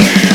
Bang!